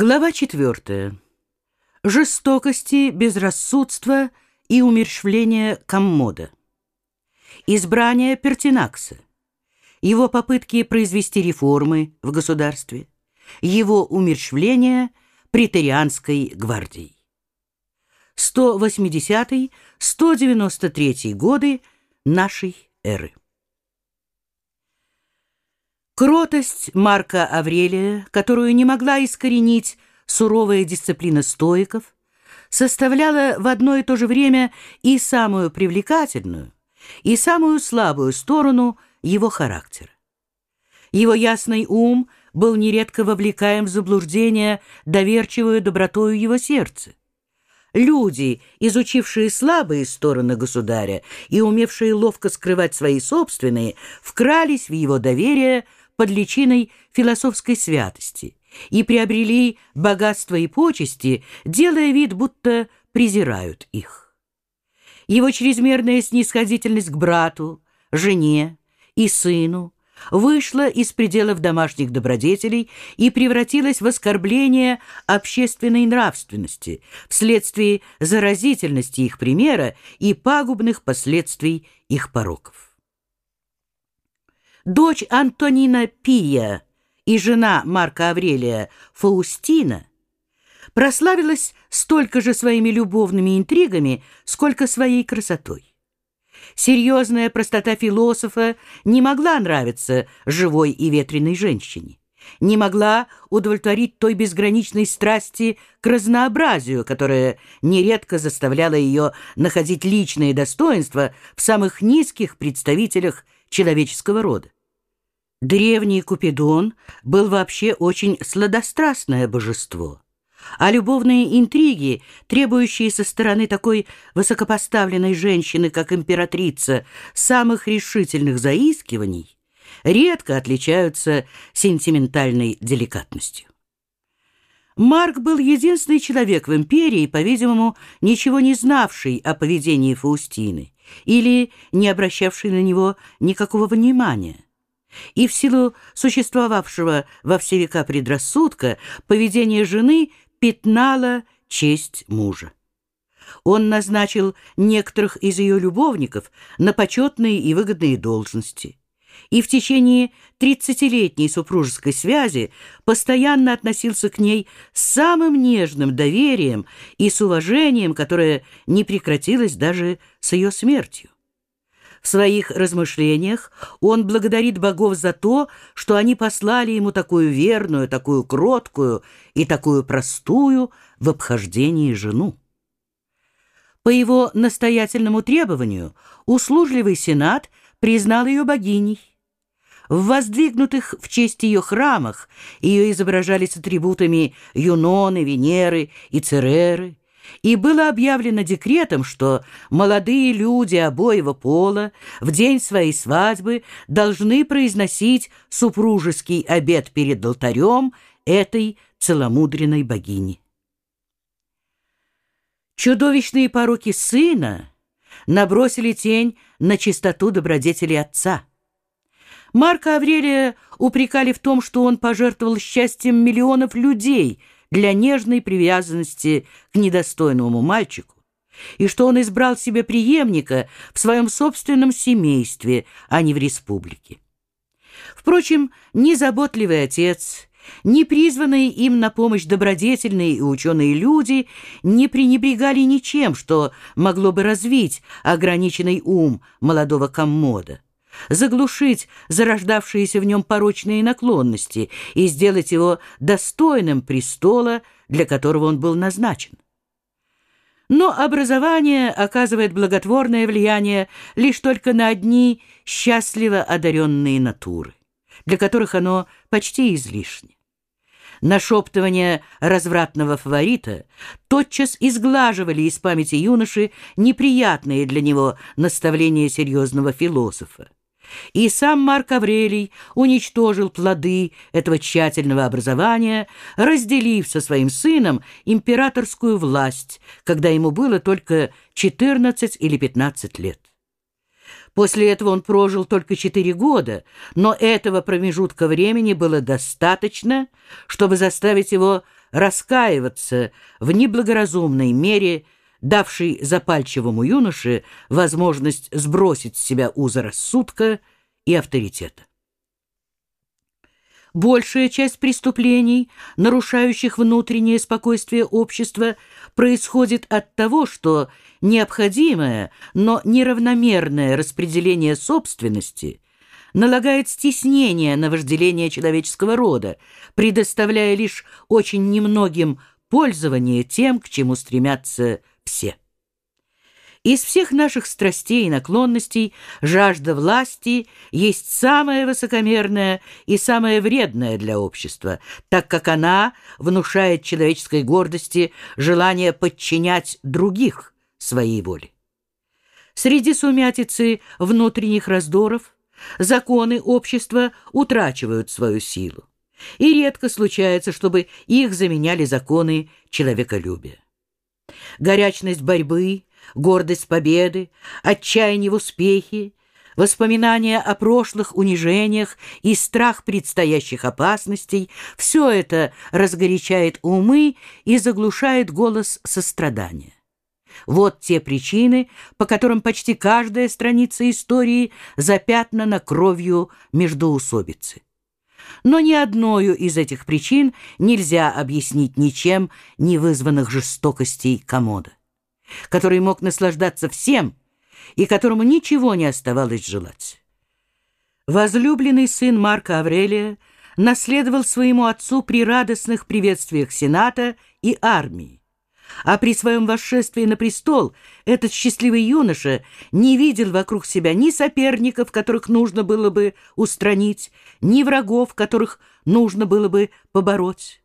Глава четвертая. Жестокости, безрассудство и умерщвление Коммода. Избрание Пертинакса. Его попытки произвести реформы в государстве. Его умерщвление претерианской гвардией. 180-193 годы нашей эры. Кротость Марка Аврелия, которую не могла искоренить суровая дисциплина стоиков, составляла в одно и то же время и самую привлекательную, и самую слабую сторону его характера. Его ясный ум был нередко вовлекаем в заблуждение доверчивую добротою его сердца. Люди, изучившие слабые стороны государя и умевшие ловко скрывать свои собственные, вкрались в его доверие – под личиной философской святости и приобрели богатство и почести, делая вид, будто презирают их. Его чрезмерная снисходительность к брату, жене и сыну вышла из пределов домашних добродетелей и превратилась в оскорбление общественной нравственности вследствие заразительности их примера и пагубных последствий их пороков. Дочь Антонина Пия и жена Марка Аврелия Фаустина прославилась столько же своими любовными интригами, сколько своей красотой. Серьезная простота философа не могла нравиться живой и ветреной женщине, не могла удовлетворить той безграничной страсти к разнообразию, которая нередко заставляла ее находить личные достоинства в самых низких представителях человеческого рода. Древний Купидон был вообще очень сладострастное божество, а любовные интриги, требующие со стороны такой высокопоставленной женщины, как императрица, самых решительных заискиваний, редко отличаются сентиментальной деликатностью. Марк был единственный человек в империи, по-видимому, ничего не знавший о поведении Фаустины или не обращавший на него никакого внимания. И в силу существовавшего во все века предрассудка поведение жены пятнало честь мужа. Он назначил некоторых из ее любовников на почетные и выгодные должности и в течение тридцатилетней супружеской связи постоянно относился к ней с самым нежным доверием и с уважением, которое не прекратилось даже с ее смертью. В своих размышлениях он благодарит богов за то, что они послали ему такую верную, такую кроткую и такую простую в обхождении жену. По его настоятельному требованию услужливый сенат признал ее богиней. В воздвигнутых в честь ее храмах ее изображали с атрибутами Юноны, Венеры и Цереры, и было объявлено декретом, что молодые люди обоего пола в день своей свадьбы должны произносить супружеский обет перед алтарем этой целомудренной богини. Чудовищные пороки сына набросили тень на чистоту добродетели отца. Марка Аврелия упрекали в том, что он пожертвовал счастьем миллионов людей – для нежной привязанности к недостойному мальчику, и что он избрал себе преемника в своем собственном семействе, а не в республике. Впрочем, ни заботливый отец, ни призванные им на помощь добродетельные и ученые люди не пренебрегали ничем, что могло бы развить ограниченный ум молодого коммода заглушить зарождавшиеся в нем порочные наклонности и сделать его достойным престола, для которого он был назначен. Но образование оказывает благотворное влияние лишь только на одни счастливо одаренные натуры, для которых оно почти излишне. Нашептывания развратного фаворита тотчас изглаживали из памяти юноши неприятные для него наставления серьезного философа. И сам Марк Аврелий уничтожил плоды этого тщательного образования, разделив со своим сыном императорскую власть, когда ему было только 14 или 15 лет. После этого он прожил только четыре года, но этого промежутка времени было достаточно, чтобы заставить его раскаиваться в неблагоразумной мере, давшей запальчивому юноше возможность сбросить с себя узы рассудка и авторитета. Большая часть преступлений, нарушающих внутреннее спокойствие общества, происходит от того, что необходимое, но неравномерное распределение собственности налагает стеснение на вожделение человеческого рода, предоставляя лишь очень немногим пользование тем, к чему стремятся все. Из всех наших страстей и наклонностей жажда власти есть самая высокомерная и самая вредная для общества, так как она внушает человеческой гордости желание подчинять других своей воле. Среди сумятицы внутренних раздоров законы общества утрачивают свою силу, и редко случается, чтобы их заменяли законы человеколюбия. Горячность борьбы, гордость победы, отчаяние в успехе, воспоминания о прошлых унижениях и страх предстоящих опасностей – все это разгорячает умы и заглушает голос сострадания. Вот те причины, по которым почти каждая страница истории запятнана кровью междоусобицы. Но ни одною из этих причин нельзя объяснить ничем не вызванных жестокостей комода, который мог наслаждаться всем и которому ничего не оставалось желать. Возлюбленный сын Марка Аврелия наследовал своему отцу при радостных приветствиях Сената и армии. А при своем восшествии на престол этот счастливый юноша не видел вокруг себя ни соперников, которых нужно было бы устранить, ни врагов, которых нужно было бы побороть.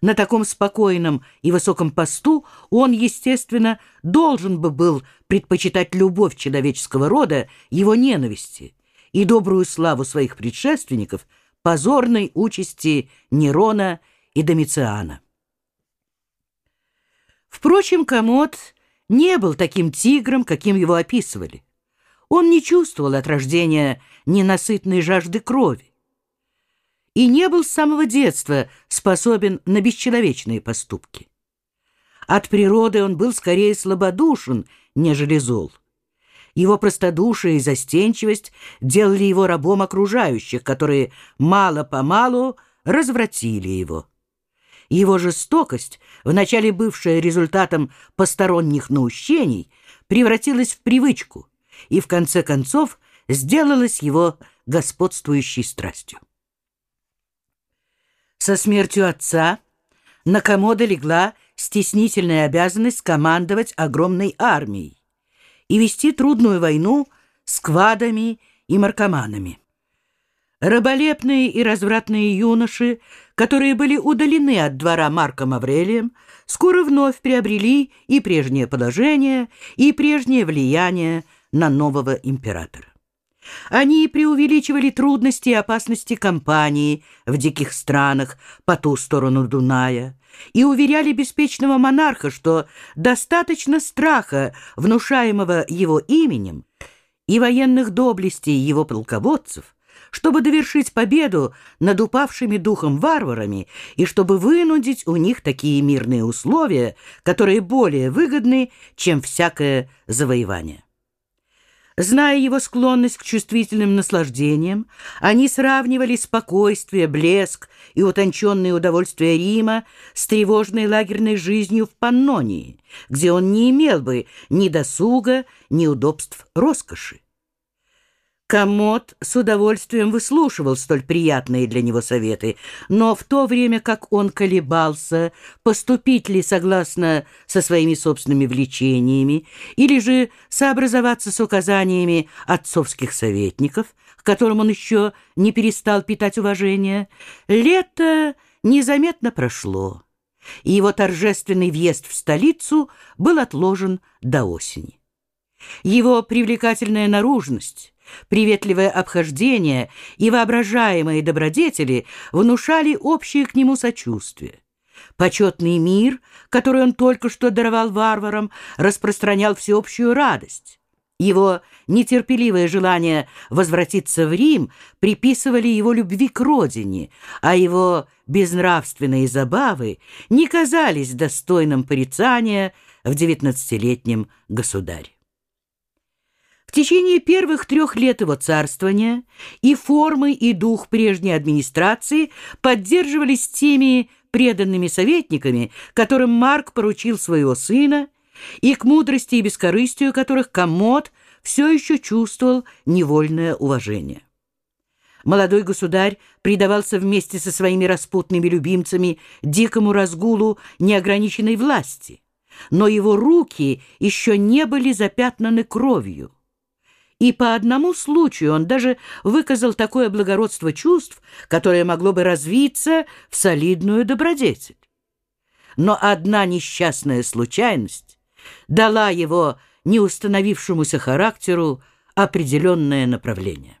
На таком спокойном и высоком посту он, естественно, должен бы был предпочитать любовь человеческого рода его ненависти и добрую славу своих предшественников позорной участи Нерона и Домициана. Впрочем, Комод не был таким тигром, каким его описывали. Он не чувствовал от рождения ненасытной жажды крови и не был с самого детства способен на бесчеловечные поступки. От природы он был скорее слабодушен, нежели зол. Его простодушие и застенчивость делали его рабом окружающих, которые мало-помалу развратили его. Его жестокость, вначале бывшая результатом посторонних наущений, превратилась в привычку и, в конце концов, сделалась его господствующей страстью. Со смертью отца на комода легла стеснительная обязанность командовать огромной армией и вести трудную войну с квадами и маркоманами. Раболепные и развратные юноши, которые были удалены от двора Марком Аврелием, скоро вновь приобрели и прежнее положение, и прежнее влияние на нового императора. Они преувеличивали трудности и опасности кампании в диких странах по ту сторону Дуная и уверяли беспечного монарха, что достаточно страха, внушаемого его именем, и военных доблестей его полководцев – чтобы довершить победу над упавшими духом варварами и чтобы вынудить у них такие мирные условия, которые более выгодны, чем всякое завоевание. Зная его склонность к чувствительным наслаждениям, они сравнивали спокойствие, блеск и утонченные удовольствия Рима с тревожной лагерной жизнью в Паннонии, где он не имел бы ни досуга, ни удобств роскоши. Комод с удовольствием выслушивал столь приятные для него советы, но в то время как он колебался, поступить ли согласно со своими собственными влечениями или же сообразоваться с указаниями отцовских советников, к которым он еще не перестал питать уважение, лето незаметно прошло, и его торжественный въезд в столицу был отложен до осени. Его привлекательная наружность, Приветливое обхождение и воображаемые добродетели внушали общее к нему сочувствие. Почетный мир, который он только что даровал варварам, распространял всеобщую радость. Его нетерпеливое желание возвратиться в Рим приписывали его любви к родине, а его безнравственные забавы не казались достойным порицания в девятнадцатилетнем государе. В течение первых трех лет его царствования и формы, и дух прежней администрации поддерживались теми преданными советниками, которым Марк поручил своего сына, и к мудрости и бескорыстию которых Комод все еще чувствовал невольное уважение. Молодой государь предавался вместе со своими распутными любимцами дикому разгулу неограниченной власти, но его руки еще не были запятнаны кровью. И по одному случаю он даже выказал такое благородство чувств, которое могло бы развиться в солидную добродетель. Но одна несчастная случайность дала его неустановившемуся характеру определенное направление.